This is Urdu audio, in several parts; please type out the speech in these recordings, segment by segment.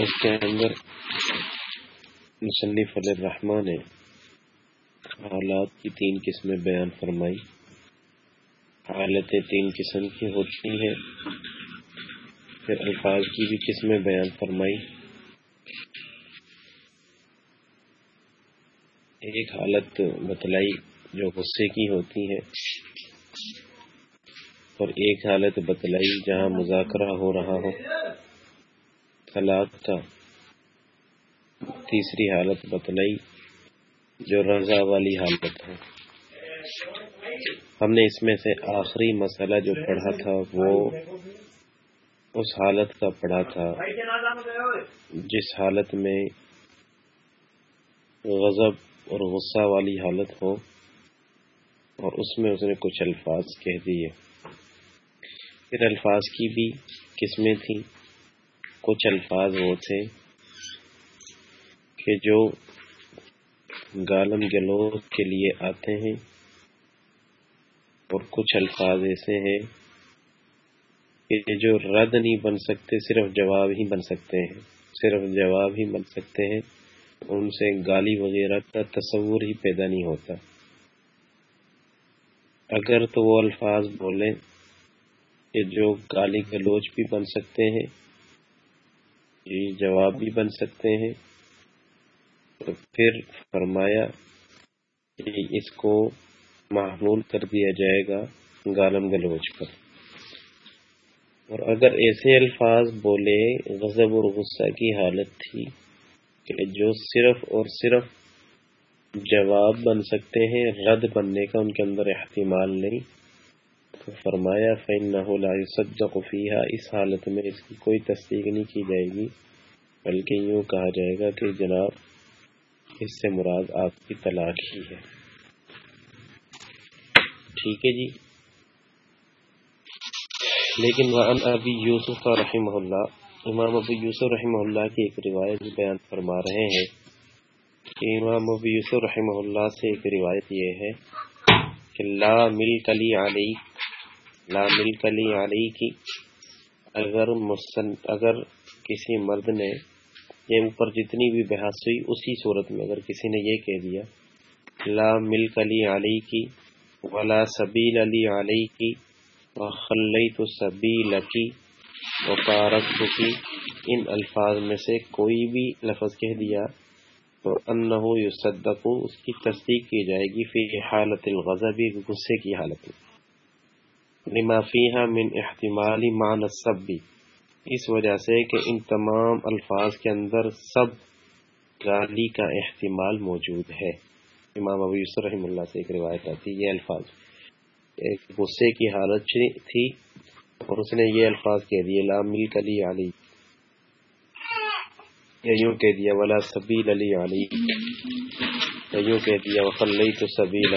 اس کے اندر مصنف علیہ الرحمٰ نے حالات کی تین قسمیں بیان فرمائی۔ حالتیں تین قسم کی ہوتی ہیں۔ پھر الفاظ کی بھی قسمیں بیان فرمائی۔ ایک حالت بتلائی جو غصے کی ہوتی ہے۔ اور ایک حالت بتلائی جہاں مذاکرہ ہو رہا ہو۔ طلاق کا تیسری حالت بتلائی جو رضا والی حالت ہے۔ ہم نے اس میں سے آخری مسئلہ جو پڑھا تھا وہ اس حالت کا پڑھا تھا جس حالت میں غضب اور غصہ والی حالت ہو اور اس میں اس نے کچھ الفاظ کہہ دیے۔ پھر الفاظ کی بھی قسمیں تھیں۔ کچھ الفاظ وہ تھے کہ جو گالم گلو کے لیے آتے ہیں اور کچھ الفاظ ایسے ہیں کہ جو رد نہیں بن سکتے، صرف جواب ہی بن سکتے ہیں۔ صرف جواب ہی بن سکتے ہیں، ان سے گالی وغیرہ کا تصور ہی پیدا نہیں ہوتا۔ اگر تو وہ الفاظ بولیں کہ جو گالی گلوچ بھی بن سکتے ہیں جی، جواب بھی بن سکتے ہیں۔ تو پھر فرمایا کہ اس کو معمول کر دیا جائے گا گالم گلوچ پر۔ اور اگر ایسے الفاظ بولے، غضب اور غصہ کی حالت تھی کہ جو صرف اور صرف جواب بن سکتے ہیں، رد بننے کا ان کے اندر احتمال نہیں۔ تو فرمایا فین نہ اس حالت میں اس کی کوئی تصدیق نہیں کی جائے گی، بلکہ یوں کہا جائے گا کہ جناب، اس سے مراد آپ کی طلاق ہی ہے۔ ٹھیک ہے جی۔ لیکن وعن ابی یوسف رحمہ اللہ، امام ابو یوسف رحمہ اللہ کی ایک روایت بیان فرما رہے ہیں۔ کہ امام ابو یوسف رحمہ اللہ سے ایک روایت یہ ہے کہ لا مل کلی علی لا مل کلی علی کی۔ اگر مسن اگر کسی مرد نے یہ اوپر جتنی بھی بحث ہوئی، اسی صورت میں اگر کسی نے یہ کہہ دیا، لا مل کلی علی کی، ولا سبیل علی علی کی وخلی تو سبیل کی، وقارت کی، ان الفاظ میں سے کوئی بھی لفظ کہہ دیا تو انہو یصدق اس کی تصدیق کی جائے گی، فی حالت الغضب غصے کی حالت میں۔ لما فیہا من احتمال معنی السب. بھی اس وجہ سے کہ ان تمام الفاظ کے اندر سب گالی کا احتمال موجود ہے۔ امام ابو یوسف رحم اللہ سے ایک روایت آتی یہ الفاظ۔ ایک غصے کی حالت تھی اور اس نے یہ الفاظ کہہ دیے، لا مل کلی علی۔ یا یوں کہہ دیا، ولا سبیل علی علی۔ یا یوں کہہ دیا وخلی تو سبیل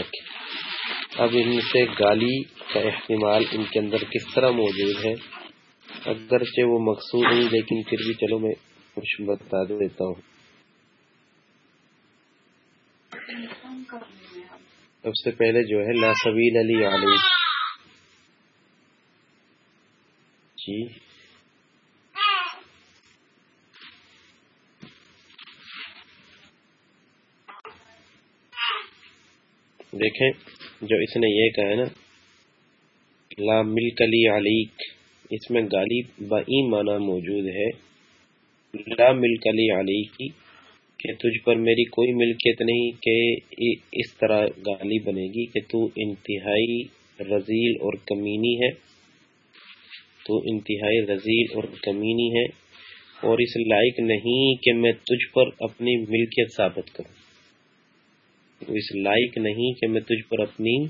اب ان سے گالی کا احتمال ان کے اندر کس طرح موجود ہے؟ اگرچہ وہ مقصود نہیں لیکن پھر بھی چلو میں کچھ بتا دیتا ہوں۔ سب سے پہلے جو ہے، لا علی علی جی۔ دیکھیں۔ جو اس نے یہ کہا ہے نا، لا مل کلی علیق اس میں گالی بئی معنی موجود ہے۔ لا مل کلی علی کی کہ تجھ پر میری کوئی ملکیت نہیں، کہ اس طرح گالی بنے گی کہ تو انتہائی رزیل اور کمینی ہے۔ تو انتہائی رزیل اور کمینی ہے۔ اور اس لائق نہیں کہ میں تجھ پر اپنی ملکیت ثابت کروں۔ تو اس لائق نہیں کہ میں تجھ پر اپنی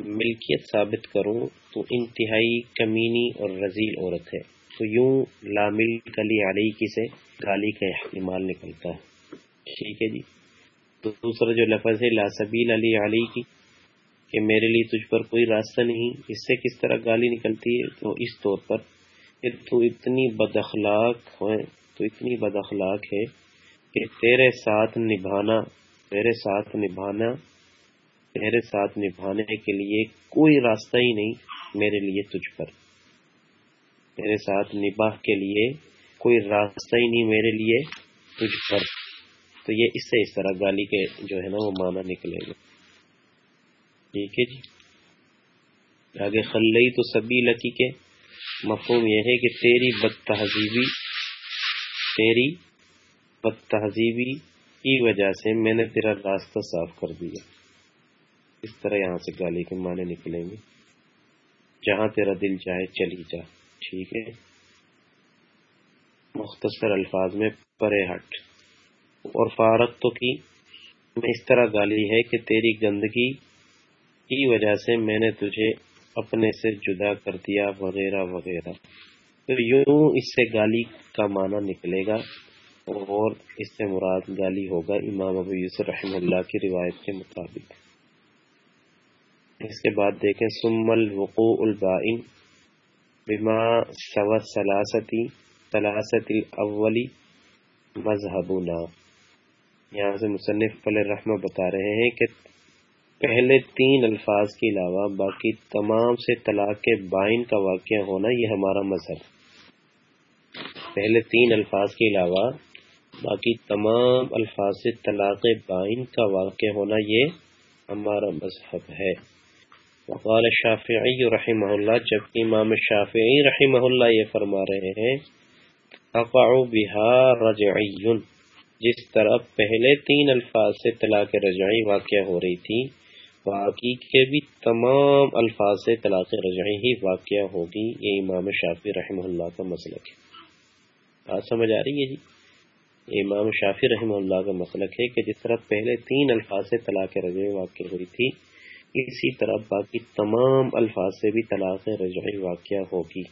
ملکیت ثابت کروں، تو انتہائی کمینی اور رزیل عورت ہے۔ تو یوں لامل کلی علی کی سے گالی کا احتمال نکلتا ہے۔ ٹھیک ہے جی۔ تو دوسرا جو لفظ ہے، لا سبیل علی علی کی کہ میرے لیے تجھ پر کوئی راستہ نہیں، اس سے کس طرح گالی نکلتی ہے؟ تو اس طور پر کہ تو اتنی بد اخلاق ہے تو اتنی بد اخلاق ہے کہ تیرے ساتھ نبھانا تیرے ساتھ نبھانا، تیرے ساتھ نبھانے کے لیے کوئی راستہ ہی نہیں میرے لیے تجھ پر۔ تیرے ساتھ نباہ کے لیے کوئی راستہ ہی نہیں میرے لیے تجھ پر۔ تو یہ اس سے اس طرح گالی کے جو ہے نا وہ معنی نکلے گا۔ ٹھیک ہے جی؟ آگے خلئی تو سبھی لکی کے مفہوم یہ ہے کہ تیری بد تہذیبی تیری بد تہذیبی کی وجہ سے میں نے تیرا راستہ صاف کر دیا۔ اس طرح یہاں سے گالی کے معنی نکلیں گے۔ جہاں تیرا دل چاہے چلی جا، ٹھیک ہے؟ مختصر الفاظ میں پرے ہٹ۔ اور فارق تو کی؟ میں اس طرح گالی ہے کہ تیری گندگی کی وجہ سے میں نے تجھے اپنے سے جدا کر دیا، وغیرہ وغیرہ۔ تو یوں اس سے گالی کا معنی نکلے گا۔ اور اس سے مراد گالی ہوگا امام ابو یوسف رحم اللہ کی روایت کے مطابق۔ اس کے بعد دیکھیں سم الوقوع البائن بما سوت سلاستی تلاست الاولی مذہبنا یہاں سے مصنف فل رحمہ بتا رہے ہیں کہ پہلے تین الفاظ کے علاوہ باقی تمام سے طلاق کے بائن کا واقعہ ہونا یہ ہمارا مذہب۔ پہلے تین الفاظ کے علاوہ باقی تمام الفاظ سے طلاق بائن کا واقع ہونا یہ ہمارا مذہب ہے۔ وقال شافعی رحمہ اللہ جبکہ امام شافعی رحمہ اللہ یہ فرما رہے ہیں رجعی جس طرح پہلے تین الفاظ سے طلاق رجعی واقع ہو رہی تھی، باقی کے بھی تمام الفاظ سے طلاق رجعی ہی واقع ہوگی، یہ امام شافی رحمہ اللہ کا مسلک ہے۔ بات سمجھ آ رہی ہے جی؟ امام شافی رحمہ اللہ کا مسلک ہے کہ جس طرح پہلے تین الفاظ سے طلاق رجعی واقع ہوئی تھی، اسی طرح باقی تمام الفاظ سے بھی طلاق رجعی واقع ہوگی۔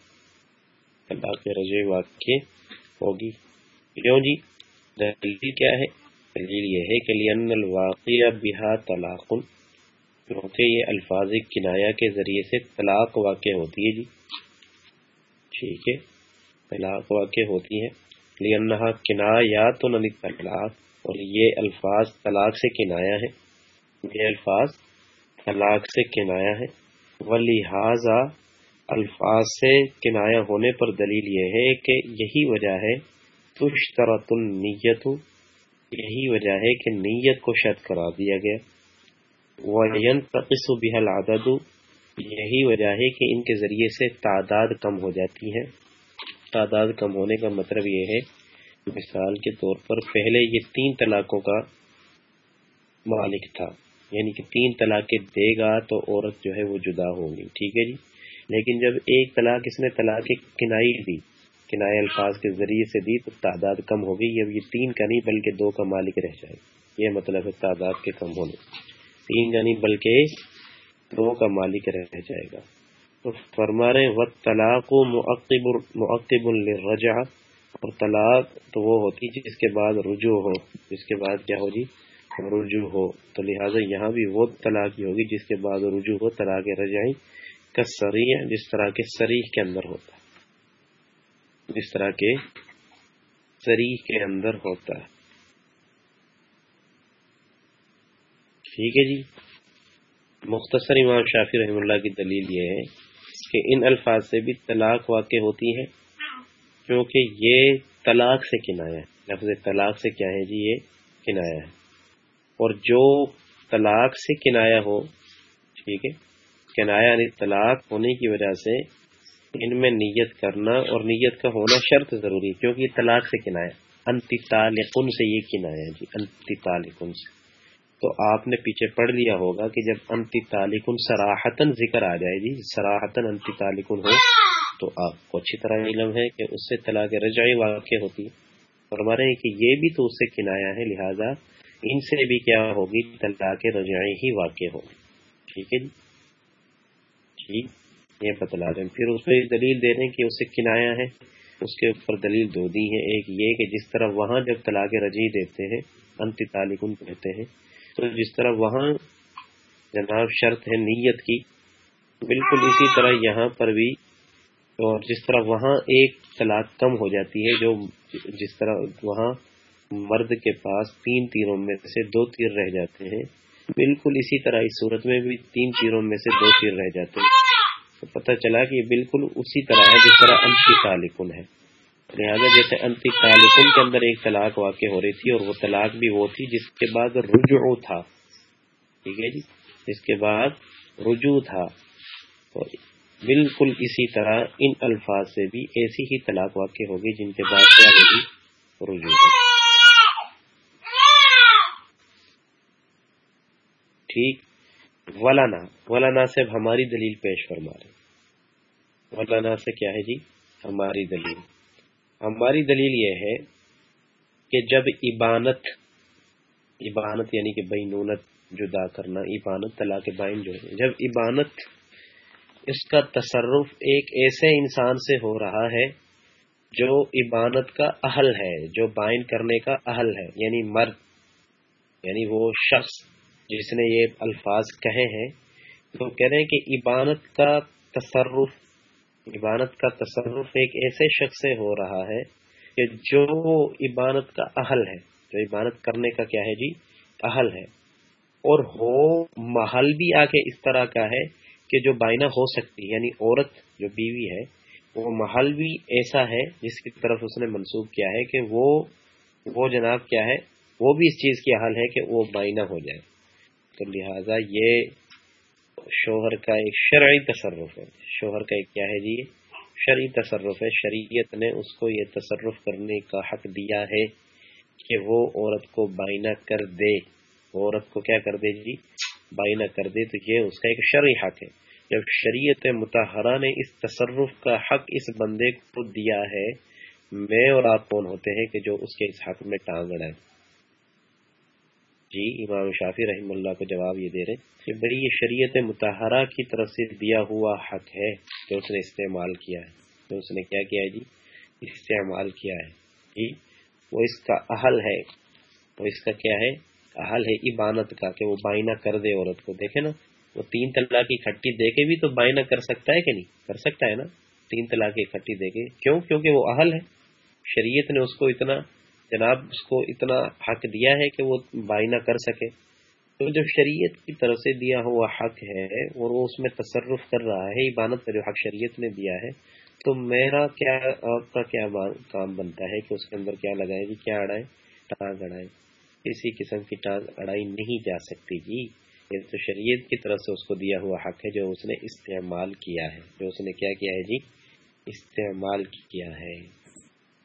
طلاق رجعی واقع ہوگی۔ کیوں جی؟ دلیل کیا ہے؟ دلیل یہ ہے کہ لین الواقع بہا طلاق کیونکہ یہ الفاظ کنایا کے ذریعے سے طلاق واقع ہوتی ہے جی۔ ٹھیک ہے، طلاق واقع ہوتی ہے۔ لینہا کنایا تو طلاق اور یہ الفاظ طلاق سے کنایا ہے یہ الفاظ طلاق سے کنایا ہے ولہذا الفاظ سے کنایا ہونے پر دلیل یہ ہے کہ یہی وجہ ہے تشترط النیت یہی وجہ ہے کہ نیت کو شرط کرا دیا گیا۔ وَيَنْتَقِسُ بِهَا الْعَدَدُ۔ یہی وجہ ہے کہ ان کے ذریعے سے تعداد کم ہو جاتی ہے۔ تعداد کم ہونے کا مطلب یہ ہے مثال کے طور پر پہلے یہ تین طلاقوں کا مالک تھا یعنی کہ تین طلاقیں دے گا تو عورت جو ہے وہ جدا ہوگی ٹھیک ہے جی؟ لیکن جب ایک طلاق اس نے طلاق کنائی دی کنائے الفاظ کے ذریعے سے دی، تو تعداد کم ہو گئی اب یہ تین کا نہیں بلکہ دو کا مالک رہ جائے۔ یہ مطلب ہے تعداد کے کم ہونے۔ تین کا نہیں بلکہ دو کا مالک رہ جائے گا۔ فرما رہے وقت طلاق و معقب الرجع اور طلاق تو وہ ہوتی جس کے بعد رجوع ہو۔ جس کے بعد کیا ہو جی رجوع ہو۔ تو لہٰذا یہاں بھی وہ طلاق ہی ہوگی جس کے بعد رجوع ہو، طلاق رجائی کا سریح جس طرح کے سریح کے اندر ہوتا ہے۔ جس طرح کے سریح کے اندر ہوتا ہے۔ ٹھیک ہے جی۔ مختصر امام شافی رحم اللہ کی دلیل یہ ہے کہ ان الفاظ سے بھی طلاق واقع ہوتی ہے۔ کیونکہ یہ طلاق سے کنایا ہے۔ لفظ طلاق سے کیا ہے جی؟ یہ کنایا ہے۔ اور جو طلاق سے کنایا ہو، ٹھیک ہے، کنایا یعنی طلاق ہونے کی وجہ سے ان میں نیت کرنا اور نیت کا ہونا شرط ضروری ہے، کیونکہ یہ طلاق سے کنایا انتی تعلقن سے یہ کنایا جی انتی تعلقن سے۔ تو آپ نے پیچھے پڑھ لیا ہوگا کہ جب انتی تعلقن سراہتن ذکر آ جائے جی سراہتن انتی تعلقن ہو، تو آپ کو اچھی طرح علم ہے کہ اس سے طلاق رجائی واقع ہوتی۔ اور ہمارے کہ یہ بھی تو اس سے کنایا ہے، لہذا ان سے بھی کیا ہوگی، طلاق رجائی ہی واقع ہوگی۔ ٹھیک ہے جی؟, جی، یہ بتلا دیں۔ پھر اس پہ دلیل دے دیں کہ اسے کنایا ہے۔ اس کے اوپر دلیل دو دی ہے ایک یہ کہ جس طرح وہاں جب طلاق رجی دیتے ہیں انت تعلقن کہتے ہیں تو جس طرح وہاں جناب شرط ہے نیت کی، بالکل اسی طرح یہاں پر بھی اور جس طرح وہاں ایک طلاق کم ہو جاتی ہے، جو جس طرح وہاں مرد کے پاس تین تیروں میں سے دو تیر رہ جاتے ہیں، بالکل اسی طرح اس صورت میں بھی تین تیروں میں سے دو تیر رہ جاتے ہیں۔ تو پتہ چلا کہ بالکل اسی طرح ہے جس طرح انتی تعلقن ہے۔ لہٰذا جیسے انتی تعلقم کے اندر ایک طلاق واقع ہو رہی تھی اور وہ طلاق بھی وہ تھی جس کے بعد رجوع تھا۔ ٹھیک ہے جی؟ اس کے بعد رجوع تھا۔ بالکل اسی طرح ان الفاظ سے بھی ایسی ہی طلاق واقع ہوگی جن کے بعد کیا ہوگی؟ رجوع ٹھیک۔ ولانا۔ ولانا سے ہماری دلیل پیش فرما رہے ولانا سے کیا ہے جی؟ ہماری دلیل۔ ہماری دلیل یہ ہے کہ جب ابانت ابانت یعنی کہ بینونت جدا کرنا ابانت طلاق بائن جو ہے جب ابانت اس کا تصرف ایک ایسے انسان سے ہو رہا ہے جو ابانت کا اہل ہے، جو بائن کرنے کا اہل ہے یعنی مرد یعنی وہ شخص جس نے یہ الفاظ کہے ہیں، تو کہہ رہے ہیں کہ ابانت کا تصرف عبانت کا تصرف ایک ایسے شخص سے ہو رہا ہے کہ جو عبانت کا اہل ہے۔ جو عبانت کرنے کا کیا ہے جی؟ اہل ہے۔ اور ہو محل بھی آ کے اس طرح کا ہے کہ جو بائنا ہو سکتی یعنی عورت جو بیوی ہے، وہ محل بھی ایسا ہے جس کی طرف اس نے منسوخ کیا ہے کہ وہ وہ جناب کیا ہے؟ وہ بھی اس چیز کی حل ہے کہ وہ بائنا ہو جائے۔ تو لہذا یہ شوہر کا ایک شرعی تصرف ہے۔ شوہر کا کیا ہے جی؟ شرعی تصرف ہے۔ شریعت نے اس کو یہ تصرف کرنے کا حق دیا ہے کہ وہ عورت کو بائنا کر دے۔ عورت کو کیا کر دے جی؟ بائنا کر دے۔ تو یہ اس کا ایک شرعی حق ہے۔ جب شریعت متحرہ نے اس تصرف کا حق اس بندے کو دیا ہے، میں اور آپ کون ہوتے ہیں کہ جو اس کے اس حق میں ٹانگ اڑائیں جی امام شافی رحم اللہ کو جواب یہ دے رہے کہ بڑی یہ شریعت متحرہ کی طرف سے دیا ہوا حق ہے جو اس نے استعمال کیا ہے۔ جو اس نے کیا کیا ہے جی؟ استعمال کیا ہے۔ جی وہ اس کا اہل ہے۔ وہ اس کا کیا ہے؟ اہل ہے، عبانت کا، کہ وہ بائنا کر دے عورت کو۔ دیکھے نا، وہ تین طلاق کی کھٹی دے کے بھی تو بائنا کر سکتا ہے کہ نہیں؟ کر سکتا ہے نا۔ تین طلاق کی کھٹی دے کے۔ کیوں؟ کیونکہ وہ اہل ہے۔ شریعت نے اس کو اتنا جناب اس کو اتنا حق دیا ہے کہ وہ بائنا کر سکے۔ تو جب شریعت کی طرف سے دیا ہوا حق ہے اور وہ اس میں تصرف کر رہا ہے عبانت کا جو حق شریعت نے دیا ہے، تو میرا کیا، آپ کا کیا کام بنتا ہے کہ اس کے اندر کیا لگائے جی کیا اڑائے؟ ٹانگ اڑائے۔ کسی قسم کی ٹانگ اڑائی نہیں جا سکتی جی۔ یہ تو شریعت کی طرف سے اس کو دیا ہوا حق ہے جو اس نے استعمال کیا ہے۔ جو اس نے کیا کیا ہے جی؟ استعمال کیا ہے۔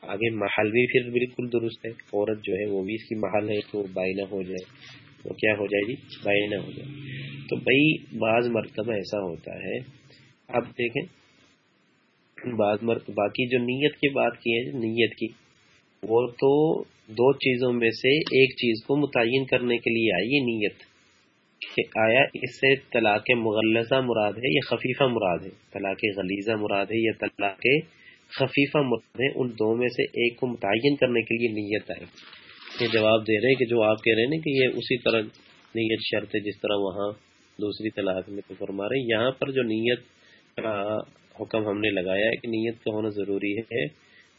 آگے محل بھی پھر بالکل درست ہے۔ عورت جو ہے وہ بھی اس کی محل ہے تو بائنا ہو جائے۔ وہ کیا ہو جائے جی؟ گی بائنا ہو جائے۔ تو بھائی بعض مرتبہ ایسا ہوتا ہے۔ اب دیکھیں، بعض مرتبہ، باقی جو نیت کی بات کی ہے جی، نیت کی، وہ تو دو چیزوں میں سے ایک چیز کو متعین کرنے کے لیے آئی، یہ نیت۔ کہ آیا اس سے طلاق مغلزہ مراد ہے یا خفیفہ مراد ہے؟ طلاق غلیظہ مراد ہے یا طلاق خفیفہ مرد ان دو میں سے ایک کو متعین کرنے کے لیے نیت آئے یہ جواب دے رہے ہیں کہ جو آپ کہہ رہے ہیں کہ یہ اسی طرح نیت شرط ہے جس طرح وہاں دوسری طلاق میں تو فرما رہے ہیں۔ یہاں پر جو نیت کا حکم ہم نے لگایا ہے کہ نیت کا ہونا ضروری ہے،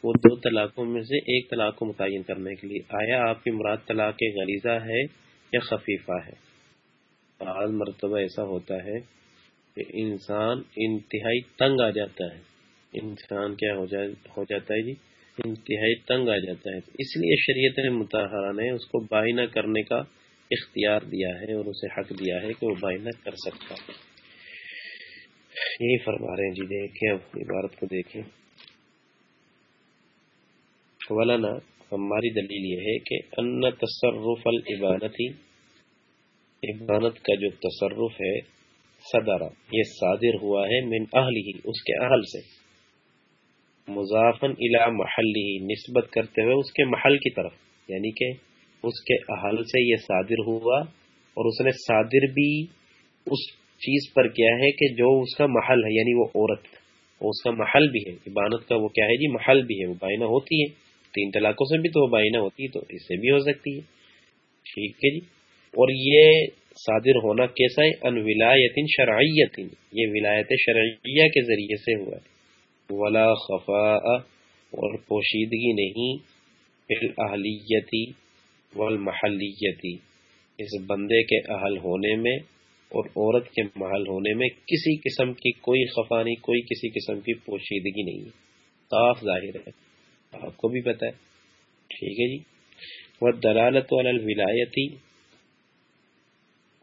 وہ دو طلاقوں میں سے ایک طلاق کو متعین کرنے کے لیے۔ آیا آپ کی مراد طلاق غریضہ ہے یا خفیفہ ہے؟ بعض مرتبہ ایسا ہوتا ہے کہ انسان انتہائی تنگ آ جاتا ہے۔ انسان کیا ہو ہو جاتا ہے جی؟ انتہائی تنگ آ جاتا ہے۔ اس لیے شریعت متحرہ نے اس کو بائنا کرنے کا اختیار دیا ہے اور اسے حق دیا ہے کہ وہ بائنا کر سکتا۔ ہے یہی فرما رہے ہیں جی دیکھیں اب عبارت کو دیکھیں۔ ولانا ہماری دلیل یہ ہے کہ ان تصرف العبانتی عبانت کا جو تصرف ہے صدارہ یہ صادر ہوا ہے من اہل ہی اس کے اہل سے۔ مضافن الا محلی نسبت کرتے ہوئے اس کے محل کی طرف۔ یعنی کہ اس کے اہل سے یہ صادر ہوا اور اس نے صادر بھی اس چیز پر کیا ہے کہ جو اس کا محل ہے یعنی وہ عورت اس کا محل بھی ہے۔ عبانت کا وہ کیا ہے جی؟ محل بھی ہے۔ وہ بائنا ہوتی ہے۔ تین طلاقوں سے بھی تو وہ بائنا ہوتی ہے، تو اس سے بھی ہو سکتی ہے۔ ٹھیک ہے جی؟ اور یہ صادر ہونا کیسا ہے؟ ان ولایت شرعیت یہ ولایت شرعیہ کے ذریعے سے ہوا ہے۔ ولا خفاء اور پوشیدگی نہیں اہلیتی والمحلیتی۔ اس بندے کے اہل ہونے میں اور عورت کے محل ہونے میں کسی قسم کی کوئی خفا نہیں، کوئی کسی قسم کی پوشیدگی نہیں۔ صاف ظاہر ہے۔ آپ کو بھی پتا ہے۔ ٹھیک ہے جی۔ وہ دلالت ولایتی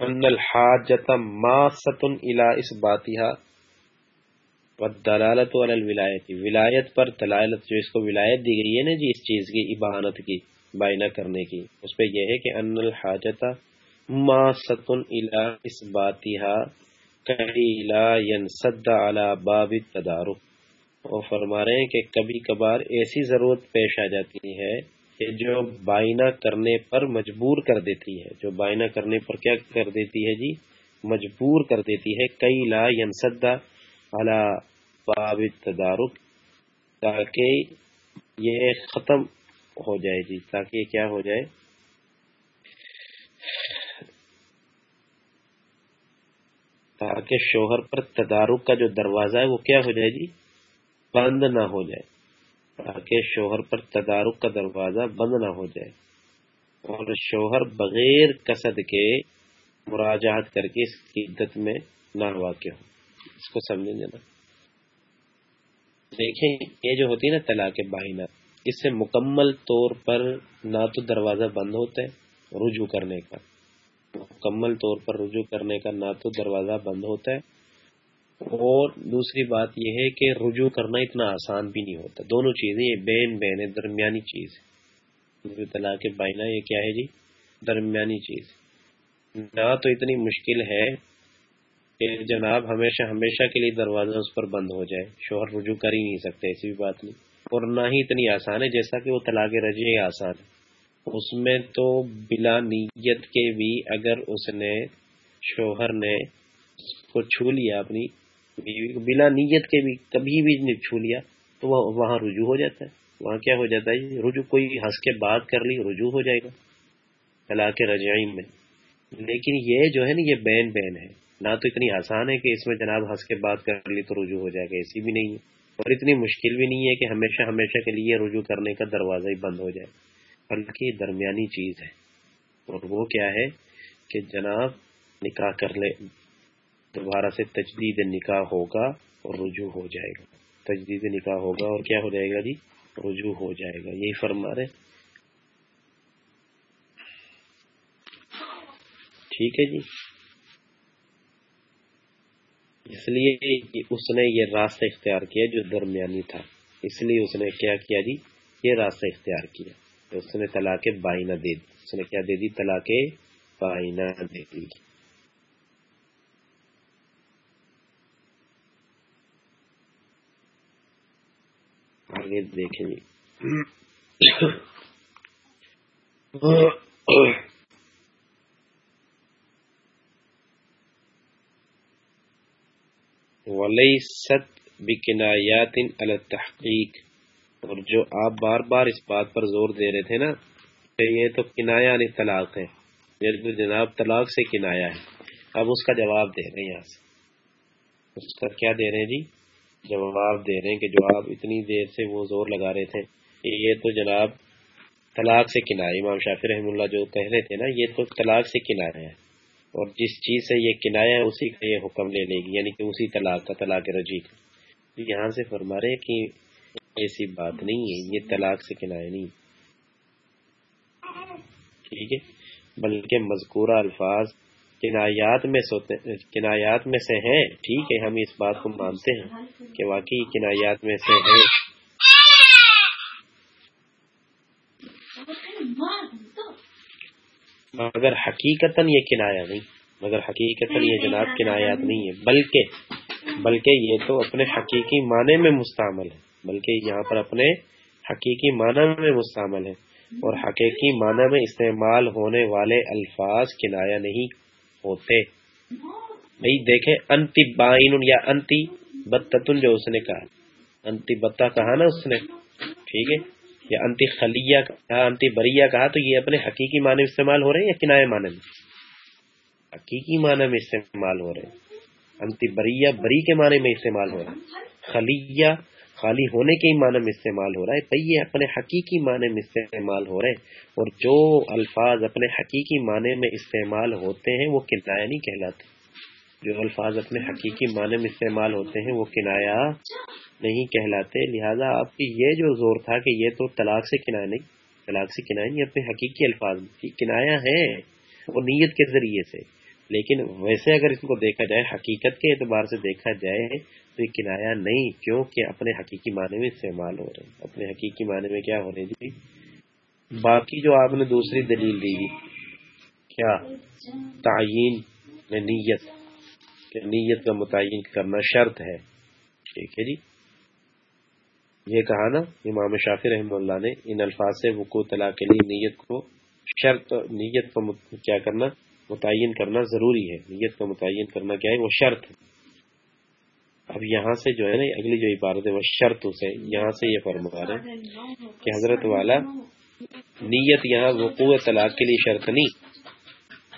ان الحاجت ماست الى اس باتیہ دلالت الولایتی ولایت پر دلالت جو اس کو ولایت دی گئی ہے نا جی اس چیز کی ابانت کی بائنا کرنے کی، اس پہ یہ ہے کہ ان الحاجت ماست الى اس باتیہ کئی لا ینصد على باب التدارک. وہ فرما رہے ہیں کہ کبھی کبھار ایسی ضرورت پیش آ جاتی ہے کہ جو بائنا کرنے پر مجبور کر دیتی ہے. جو بائنا کرنے پر کیا کر دیتی ہے جی؟ مجبور کر دیتی ہے. کئی لا ینسدا باب تدارک تاکہ یہ ختم ہو جائے جی تاکہ یہ کیا ہو جائے؟ تاکہ شوہر پر تدارک کا جو دروازہ ہے وہ کیا ہو جائے جی؟ بند نہ ہو جائے۔ تاکہ شوہر پر تدارک کا دروازہ بند نہ ہو جائے۔ اور شوہر بغیر قصد کے مراجعت کر کے اس کی عدت میں نہ واقع ہو۔ اس کو سمجھیں نا دیکھیں، یہ جو ہوتی ہے نا طلاق بائنا اس سے مکمل طور پر نہ تو دروازہ بند ہوتا ہے رجوع کرنے کا۔ مکمل طور پر رجوع کرنے کا نہ تو دروازہ بند ہوتا ہے۔ اور دوسری بات یہ ہے کہ رجوع کرنا اتنا آسان بھی نہیں ہوتا۔ دونوں چیزیں یہ بین بین ہے، درمیانی چیز ہے۔ طلاق بائنا یہ کیا ہے جی؟ درمیانی چیز۔ نہ تو اتنی مشکل ہے کہ جناب ہمیشہ ہمیشہ کے لیے دروازہ اس پر بند ہو جائے شوہر رجوع کر ہی نہیں سکتے، ایسی بھی بات نہیں۔ اور نہ ہی اتنی آسان ہے جیسا کہ وہ طلاق رجے آسان ہے۔ اس میں تو بلا نیت کے بھی اگر اس نے، شوہر نے کو چھو لیا اپنی بیوی کو، بلا نیت کے بھی کبھی بھی چھو لیا، تو وہ وہاں رجوع ہو جاتا ہے۔ وہاں کیا ہو جاتا ہے؟ رجوع کوئی ہنس کے بات کر لی، رجوع ہو جائے گا طلاق رجعین میں۔ لیکن یہ جو ہے نا، یہ بین بین ہے۔ نہ تو اتنی آسان ہے کہ اس میں جناب ہنس کے بات کر لی تو رجوع ہو جائے گا، ایسی بھی نہیں ہے۔ اور اتنی مشکل بھی نہیں ہے کہ ہمیشہ ہمیشہ کے لیے رجوع کرنے کا دروازہ ہی بند ہو جائے۔ بلکہ درمیانی چیز ہے۔ اور وہ کیا ہے کہ جناب نکاح کر لے، دوبارہ سے تجدید نکاح ہوگا اور رجوع ہو جائے گا۔ تجدید نکاح ہوگا اور کیا ہو جائے گا جی؟ رجوع ہو جائے گا۔ یہی فرما رہے ٹھیک ہے جی۔ اس لیے اس نے یہ راستہ اختیار کیا جو درمیانی تھا۔ اس لیے اس نے کیا کیا جی؟ یہ راستہ اختیار کیا اس نے طلاق بائنا دے دی۔ اس نے کیا دے دی؟ طلاق بائنا دے دی۔ آگے دیکھیں گے ولی ست بکنایات التحقیق اور جو آپ بار بار اس بات پر زور دے رہے تھے نا کہ یہ تو کنایا یعنی طلاق ہے۔ یہ جناب طلاق سے کنایا ہے۔ اب اس کا جواب دے رہے ہیں یہاں سے۔ اس کا کیا دے رہے ہیں جی؟ جواب دے رہے ہیں کہ جو آپ اتنی دیر سے وہ زور لگا رہے تھے کہ یہ تو جناب طلاق سے کنارے امام شافی رحم اللہ جو کہہ رہے تھے نا، یہ تو طلاق سے کنارے ہے۔ اور جس چیز سے یہ کنایا ہے، اسی کا یہ حکم لے لے گی یعنی کہ اسی طلاق کا طلاق رجی کا۔ یہاں سے فرما رہے کہ ایسی بات نہیں ہے، یہ طلاق سے کنایا نہیں۔ ٹھیک ہے؟ بلکہ مذکورہ الفاظ کنایات میں کنایات میں سے ہیں۔ ٹھیک ہے، ہم اس بات کو مانتے ہیں کہ واقعی کنایات میں سے ہیں۔ مگر حقیقت یہ کنایا نہیں، مگر حقیقت یہ جناب کنایات نہیں ہے، بلکہ بلکہ یہ تو اپنے حقیقی معنی میں مستعمل ہے، بلکہ یہاں پر اپنے حقیقی معنی میں مستعمل ہے، اور حقیقی معنی میں استعمال ہونے والے الفاظ کنایا نہیں ہوتے۔ بھائی دیکھیں، انتی بائن یا انتی بتتن جو اس نے کہا، انتی بتا کہا نا اس نے، ٹھیک ہے؟ یا انتی خلیہ کہا، انتی بریہ کہا، تو یہ اپنے حقیقی معنی میں استعمال ہو رہے ہیں یا کنائے معنی میں؟ حقیقی معنی میں استعمال ہو رہے ہیں۔ انتی بریہ، بری کے معنی میں استعمال ہو رہا ہے۔ خلیہ، خالی ہونے کے ہی معنی میں استعمال ہو رہا ہے۔ یہ اپنے حقیقی معنی میں استعمال ہو رہے ہیں۔ اور جو الفاظ اپنے حقیقی معنی میں استعمال ہوتے ہیں، وہ کنایا نہیں کہلاتے۔ جو الفاظ اپنے حقیقی معنی میں استعمال ہوتے ہیں، وہ کنایا نہیں کہلاتے۔ لہذا آپ کی یہ جو زور تھا کہ یہ تو طلاق سے کنایا نہیں، طلاق سے کنایا نہیں اپنے حقیقی الفاظ کنایا ہے وہ نیت کے ذریعے سے۔ لیکن ویسے اگر اس کو دیکھا جائے، حقیقت کے اعتبار سے دیکھا جائے تو یہ کنایا نہیں، کیونکہ اپنے حقیقی معنی میں استعمال ہو رہے ہیں۔ اپنے حقیقی معنی میں کیا ہو رہے جی؟ باقی جو آپ نے دوسری دلیل دی، کیا؟ تعین نیت۔ کہ نیت کا متعین کرنا شرط ہے۔ ٹھیک ہے جی۔ یہ کہا نا، امام شافی رحم اللہ نے، ان الفاظ سے وقوع طلاق کے لیے نیت کو شرط، نیت کو کیا کرنا، متعین کرنا ضروری ہے۔ نیت کا متعین کرنا کیا ہے؟ وہ شرط اب یہاں سے جو ہے نا، اگلی جو عبارت ہے، وہ شرط سے، یہاں سے یہ فرما رہے کہ حضرت والا، نیت یہاں وقوع طلاق کے لیے شرط نہیں۔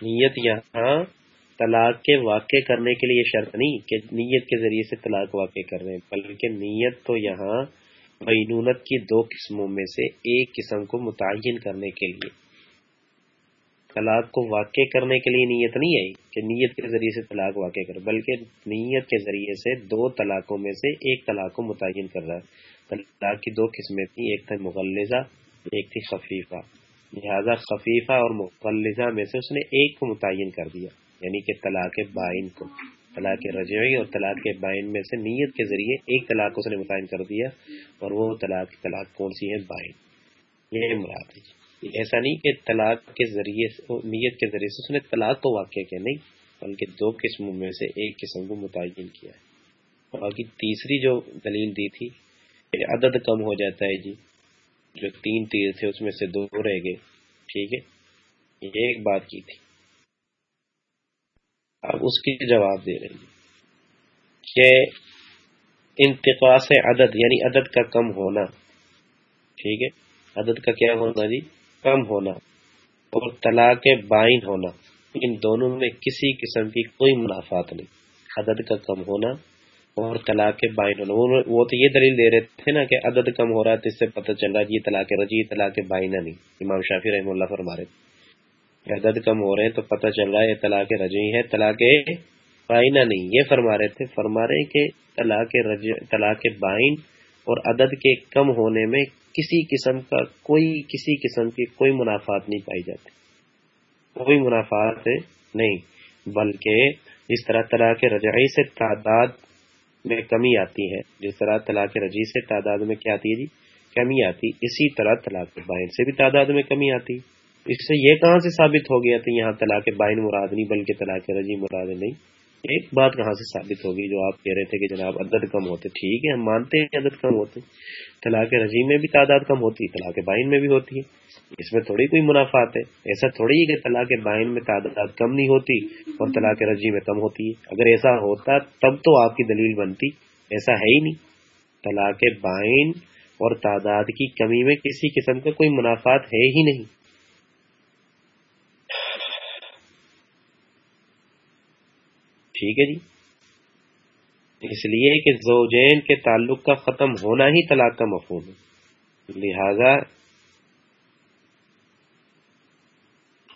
نیت یہاں طلاق کے واقع کرنے کے لیے شرط نہیں، کہ نیت کے ذریعے سے طلاق واقع کر رہے ہیں، بلکہ نیت تو یہاں بینونت کی دو قسموں میں سے ایک قسم کو متعین کرنے کے لیے۔ طلاق کو واقع کرنے کے لیے نیت نہیں آئی کہ نیت کے ذریعے سے طلاق واقع کر بلکہ نیت کے ذریعے سے دو طلاقوں میں سے ایک طلاق کو متعین کر رہا ہے۔ طلاق کی دو قسمیں تھیں، ایک تھا مغلزہ ایک تھی خفیفہ۔ لہذا خفیفہ اور مغلزہ میں سے اس نے ایک کو متعین کر دیا۔ یعنی کہ طلاق بائن کو، طلاق رجعی اور طلاق کے بائن میں سے نیت کے ذریعے ایک طلاق کو اس نے متعین کر دیا اور وہ طلاق طلاق کون سی ہے؟ بائن۔ یہ مراد ہے۔ ایسا نہیں کہ طلاق کے ذریعے نیت کے ذریعے سے اس نے طلاق کو واقع کیا، نہیں، بلکہ دو قسموں میں سے ایک قسم کو متعین کیا ہے۔ باقی تیسری جو دلیل دی تھی کہ عدد کم ہو جاتا ہے جی جو تین تیر تھے اس میں سے دو رہ گئے، ٹھیک ہے؟ یہ ایک بات کی تھی۔ اب اس کی جواب دے رہے ہیں کہ انتقاص عدد یعنی عدد کا کم ہونا۔ ٹھیک ہے؟ عدد کا کیا ہونا جی؟ کم ہونا۔ اور طلاق بائن ہونا۔ ان دونوں میں کسی قسم کی کوئی منافعات نہیں۔ عدد کا کم ہونا اور طلاق بائن ہونا۔ وہ تو یہ دلیل دے رہے تھے نا کہ عدد کم ہو رہا ہے تو اس سے پتہ چل رہا ہے یہ طلاق رجی طلاق بائنا نہیں۔ امام شافی رحم اللہ فرما رہے عدد کم ہو رہے ہیں تو پتہ چل رہا ہے یہ طلاق رجی ہے، طلاق بائنا نہیں۔ یہ فرما رہے تھے، فرما رہے کہ طلاق طلاق بائن اور عدد کے کم ہونے میں کسی قسم کا کوئی، کسی قسم کی کوئی منافعات نہیں پائی جاتی۔ کوئی منافعات نہیں، بلکہ جس طرح طلاق رجعی سے تعداد میں کمی آتی ہے، جس طرح طلاق رجی سے تعداد میں کیا آتی ہے جی؟ کمی آتی، اسی طرح طلاق بائن سے بھی تعداد میں کمی آتی۔ اس سے یہ کہاں سے ثابت ہو گیا تو یہاں طلاق بائن مراد نہیں، بلکہ طلاق رجی مراد نہیں؟ ایک بات کہاں سے ثابت ہوگی جو آپ کہہ رہے تھے کہ جناب عدد کم ہوتے ٹھیک ہے، ہم مانتے ہیں عدد کم ہوتے طلاق رجیم میں بھی تعداد کم ہوتی ہے طلاق بائن میں بھی ہوتی۔ ہے اس میں تھوڑی کوئی منافعات ہے۔ ایسا تھوڑی ہے کہ طلاق بائن میں تعداد کم نہیں ہوتی اور طلاق رجی میں کم ہوتی۔ ہے اگر ایسا ہوتا تب تو آپ کی دلیل بنتی۔ ایسا ہے ہی نہیں۔ طلاق بائن اور تعداد کی کمی میں کسی قسم کا کوئی منافعات ہے ہی نہیں۔ ٹھیک ہے جی۔ اس لیے کہ زوجین کے تعلق کا ختم ہونا ہی طلاق کا مفہوم ہے۔ لہذا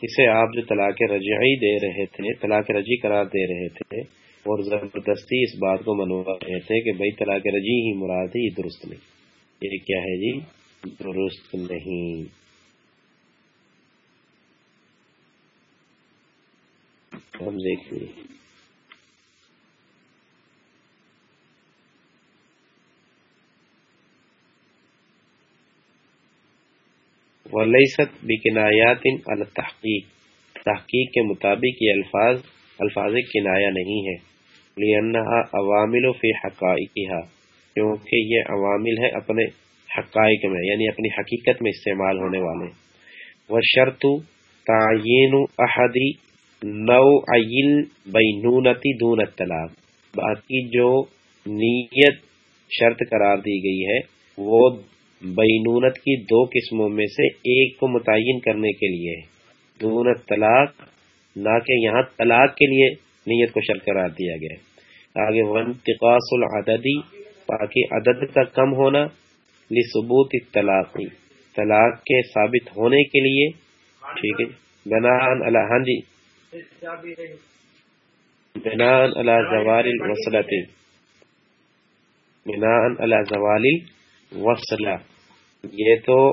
اسے آپ جو طلاق رجعی دے رہے تھے، طلاق رجی قرار دے رہے تھے، اور زبردستی اس بات کو منوا رہے تھے کہ بھائی طلاق رجی ہی مراد ہے یہ درست نہیں۔ یہ کیا ہے جی؟ درست نہیں۔ ہم دیکھیں ولیست بکنایات التحقیق۔ تحقیق کے مطابق یہ الفاظ الفاظ کنایا نہیں ہے لینہا عوامل فی حقائقها کیونکہ یہ عوامل ہے اپنے حقائق میں یعنی اپنی حقیقت میں استعمال ہونے والے۔ وشرط تعین احدی نو عیل بینونتی دون الطلاق باقی جو نیت شرط قرار دی گئی ہے، وہ بینونت کی دو قسموں میں سے ایک کو متعین کرنے کے لیے دون طلاق، نہ کہ یہاں طلاق کے لیے نیت کو شرط قرار دیا گیا آگے ونتقاص العددی، باقی عدد کا کم ہونا، لثبوت طلاق طلاق کے ثابت ہونے کے لیے۔ ٹھیک ہے۔ بنان اللہ ہاں جی۔ بنان اللہ زوار الوسلت بنا وسلہ یہ تو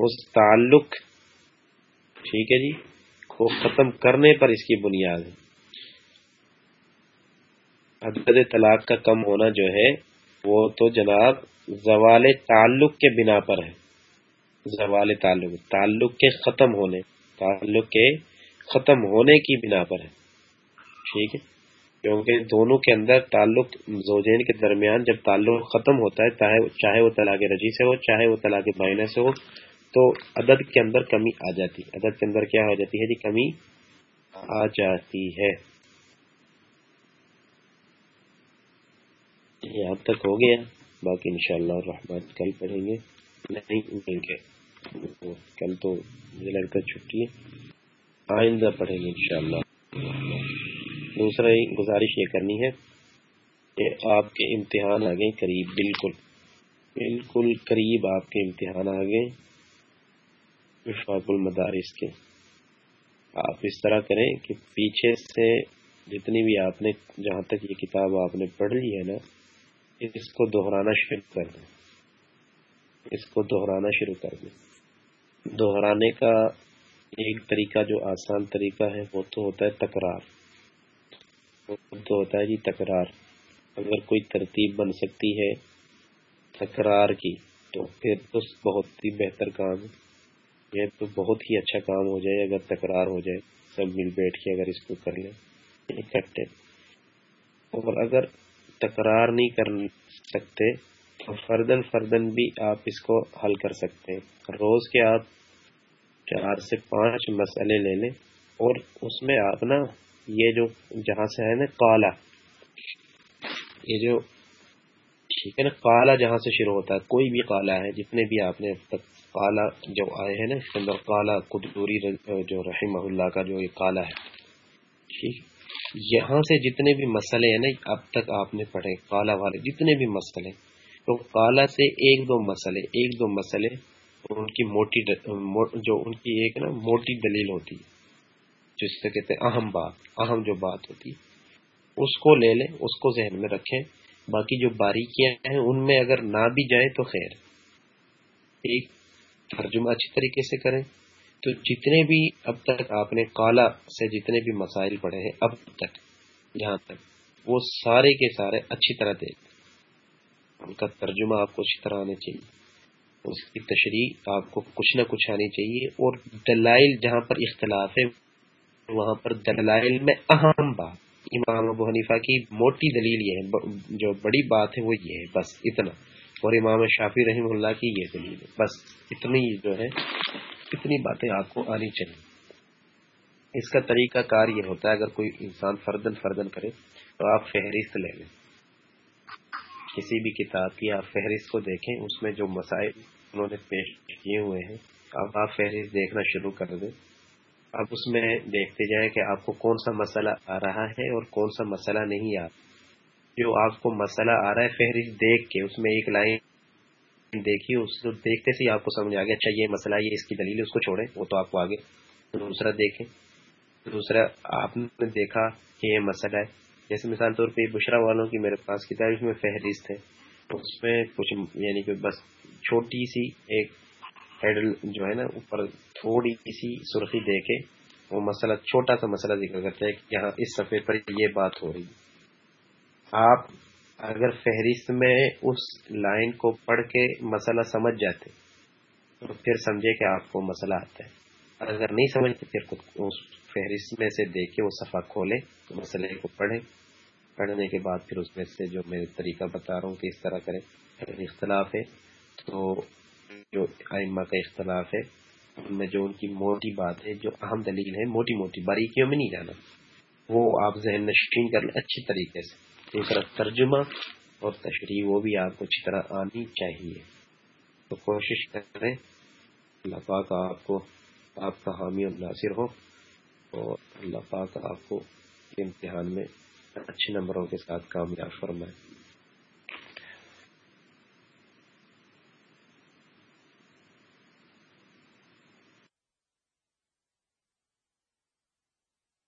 اس تعلق، ٹھیک ہے جی کو ختم کرنے پر اس کی بنیاد ہے۔ عدد طلاق کا کم ہونا جو ہے، وہ تو جناب زوال تعلق کے بنا پر ہے۔ زوال تعلق تعلق کے ختم ہونے، تعلق کے ختم ہونے کی بنا پر ہے۔ ٹھیک ہے۔ کیونکہ دونوں کے اندر تعلق زوجین کے درمیان جب تعلق ختم ہوتا ہے، چاہے وہ طلاق رجی سے ہو، چاہے وہ طلاق بائنا سے ہو، تو عدد کے اندر کمی آ جاتی ہے۔ عدد کے اندر کیا ہو جاتی ہے جی؟ کمی آ جاتی ہے۔ یہاں تک ہو گیا۔ باقی انشاءاللہ شاء کل پڑھیں گے۔ نہیں مل گے کل تو مجھے لگتا چھٹی ہے۔ آئندہ پڑھیں گے انشاءاللہ۔ دوسرا ہی گزارش یہ کرنی ہے کہ آپ کے امتحان آ گئے قریب، بالکل بالکل قریب آپ کے امتحان آ گئے وفاق المدارس کے۔ آپ اس طرح کریں کہ پیچھے سے جتنی بھی آپ نے، جہاں تک یہ کتاب آپ نے پڑھ لی ہے نا، اس کو دہرانا شروع کر دیں۔ اس کو دہرانا شروع کر دیں۔ دہرانے کا ایک طریقہ جو آسان طریقہ ہے، وہ تو ہوتا ہے تکرار۔ تو ہوتا ہے جی تکرار۔ اگر کوئی ترتیب بن سکتی ہے تکرار کی، تو پھر تو بہت ہی بہتر کام یہ تو بہت ہی اچھا کام ہو جائے اگر تکرار ہو جائے۔ سب مل بیٹھ کے اگر اس کو کر لیں اکٹھے اور اگر تکرار نہیں کر سکتے، تو فردن فردن بھی آپ اس کو حل کر سکتے ہیں۔ روز کے آپ چار سے پانچ مسئلے لے لیں اور اس میں آپ نا یہ جو جہاں سے ہے نا کالا یہ جو، ٹھیک ہے نا کالا جہاں سے شروع ہوتا ہے، کوئی بھی کالا ہے، جتنے بھی آپ نے اب تک کالا جو آئے ہیں نا، اس کے اندر کالا قدوری جو رحمہ اللہ کا جو یہ کالا ہے، ٹھیک۔ یہاں سے جتنے بھی مسئلے ہیں نا، اب تک آپ نے پڑھے کالا والے جتنے بھی مسئلے تو کالا سے ایک دو مسئلے، ایک دو مسئلے ان کی موٹی جو ان کی ایک نا، موٹی دلیل ہوتی ہے۔ جس سے کہتے ہیں اہم بات، اہم جو بات ہوتی اس کو لے لیں، اس کو ذہن میں رکھیں۔ باقی جو باریکیاں ہیں، ان میں اگر نہ بھی جائیں تو خیر۔ ایک ترجمہ اچھی طریقے سے کریں۔ تو جتنے بھی اب تک آپ نے کالا سے جتنے بھی مسائل پڑھے ہیں، اب تک یہاں تک، وہ سارے کے سارے اچھی طرح دے ان کا ترجمہ آپ کو اچھی طرح آنا چاہیے۔ اس کی تشریح آپ کو کچھ نہ کچھ آنی چاہیے اور دلائل جہاں پر اختلاف ہے وہاں پر دلائل میں اہم بات، امام ابو حنیفہ کی موٹی دلیل یہ ہے، جو بڑی بات ہے وہ یہ ہے، بس اتنا۔ اور امام شافی رحم اللہ کی یہ دلیل ہے۔ بس اتنی جو ہے، اتنی باتیں آپ کو آنی چاہیے۔ اس کا طریقہ کار یہ ہوتا ہے، اگر کوئی انسان فردن فردن کرے تو آپ فہرست لے لیں۔ کسی بھی کتاب کی آپ فہرست کو دیکھیں، اس میں جو مسائل انہوں نے پیش کیے ہوئے ہیں، اب آپ فہرست دیکھنا شروع کر دیں۔ اب اس میں دیکھتے جائیں کہ آپ کو کون سا مسئلہ آ رہا ہے اور کون سا مسئلہ نہیں آ رہا۔ جو آپ کو مسئلہ آ رہا ہے فہرست دیکھ کے، اس میں ایک لائن دیکھی اس کو دیکھتے سے آپ کو سمجھ آ گیا اچھا یہ مسئلہ، یہ اس کی دلیل، اس کو چھوڑیں، وہ تو آپ کو آگے۔ دوسرا دیکھیں۔ دوسرا، آپ نے دیکھا کہ یہ مسئلہ ہے۔ جیسے مثال طور پہ بشرا والوں کی میرے پاس کتاب اس میں فہرست ہے۔ اس میں کچھ یعنی کہ بس چھوٹی سی ایک ہیڈل جو ہے نا، اوپر تھوڑی سی سرخی دے کے وہ مسئلہ، چھوٹا سا مسئلہ ذکر کرتے ہیں کہ یہاں اس صفحے پر یہ بات ہو رہی۔ آپ اگر فہرست میں اس لائن کو پڑھ کے مسئلہ سمجھ جاتے، تو پھر سمجھے کہ آپ کو مسئلہ آتا ہے۔ اگر نہیں سمجھتے پھر اس فہرست میں سے دیکھ کے وہ صفحہ کھولے، تو مسئلے کو پڑھیں۔ پڑھنے کے بعد پھر اس میں سے جو میں طریقہ بتا رہا ہوں کہ اس طرح کریں۔ اگر اختلاف ہے، تو جو ائمہ کا اختلاف ہے، ان میں جو ان کی موٹی بات ہے، جو اہم دلیل ہے، موٹی موٹی باریکیوں میں نہیں جانا۔ وہ آپ ذہن نشین کر لیں اچھی طریقے سے۔ دوسرا ترجمہ اور تشریح، وہ بھی آپ کو اچھی طرح آنی چاہیے۔ تو کوشش کریں، اللہ پاک آپ کو، آپ کا حامی اور ناصر ہو اور اللہ پاک آپ کو امتحان میں اچھے نمبروں کے ساتھ کامیاب فرمائے۔